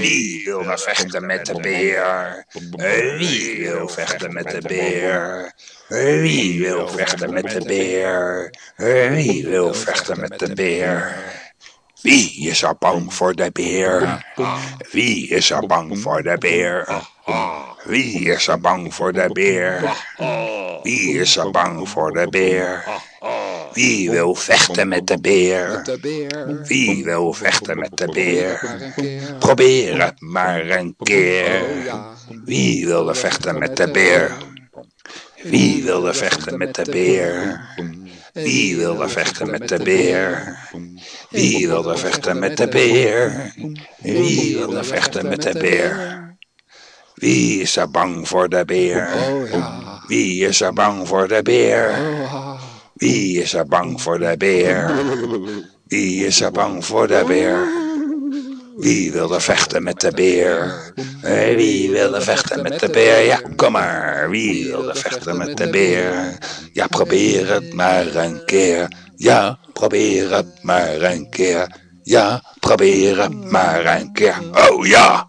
Wie wil er vechten met de beer? Wie wil vechten met de beer? Wie wil vechten met de beer? Wie wil vechten met de beer? Wie is er bang voor de beer? Wie is er bang voor de beer? Wie is er bang voor de beer? Wie is er bang voor de beer? Wie wil vechten met de beer? Wie wil vechten met de beer? Probeer het maar een keer. Wie wil er vechten met de beer? Wie wil er vechten met de beer? Wie wil er vechten met de beer? Wie wil er vechten met de beer? Wie wil er vechten met de beer? Wie is er bang voor de beer? Wie is er bang voor de beer? Wie is er bang voor de beer? Wie is er bang voor de beer? Wie wil er vechten met de beer? Wie wil er vechten met de beer? Ja, kom maar. Wie wil er vechten met de beer? Ja, probeer het maar een keer. Ja, probeer het maar een keer. Ja, probeer het maar een keer. Oh ja!